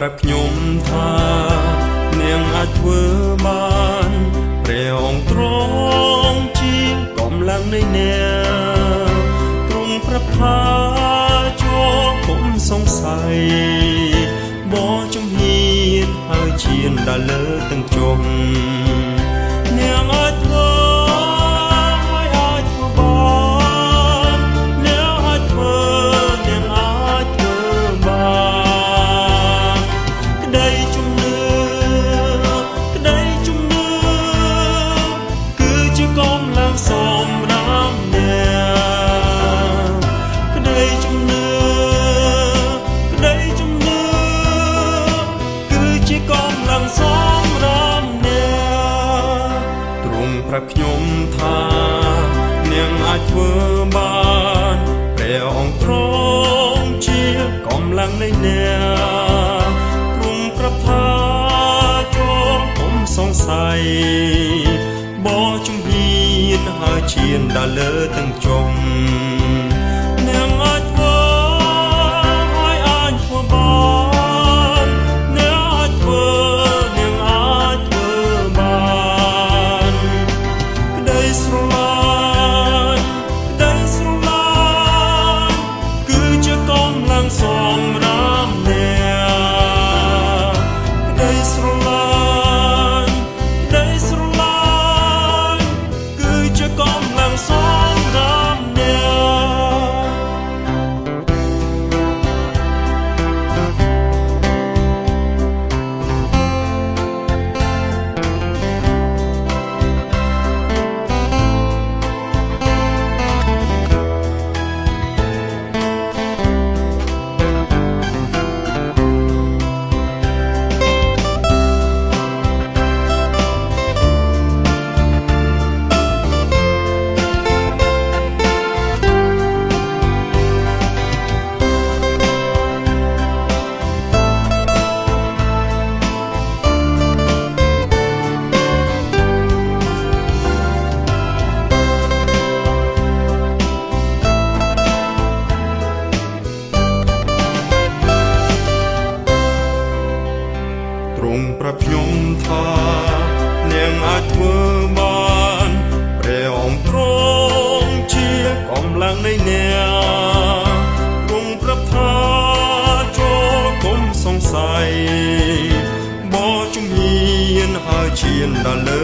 ប្រាប់ខ្ញុំថានាងអាចធ្វើបានព្រះអង្គទ្រង់ជាកម្លាំងនៃអ្នកទ្រង់ប្រាប់ថាចូលគុំសង្ស័យបោជំហានហើយឈានដល់លើ ប្រាប់ខ្ញុំថានាងអាចធ្វើបានព្រះអង្គទ្រង់ជាកម្លាំងនៃអ្នកទ្រង់ប្រាប់ថាចូលកុំសង្ស័យបោជំហានហើយឈានដល់លើទាំងជុំង ប្រាប់ខ្ញុំថានាងអាចធ្វើបានព្រះអង្គទ្រង់ជាកម្លាំងនៃអ្នកទ្រង់ប្រាប់ថាចូលកុំសង្ស័យបោជំហានហើយឈានដល់លើ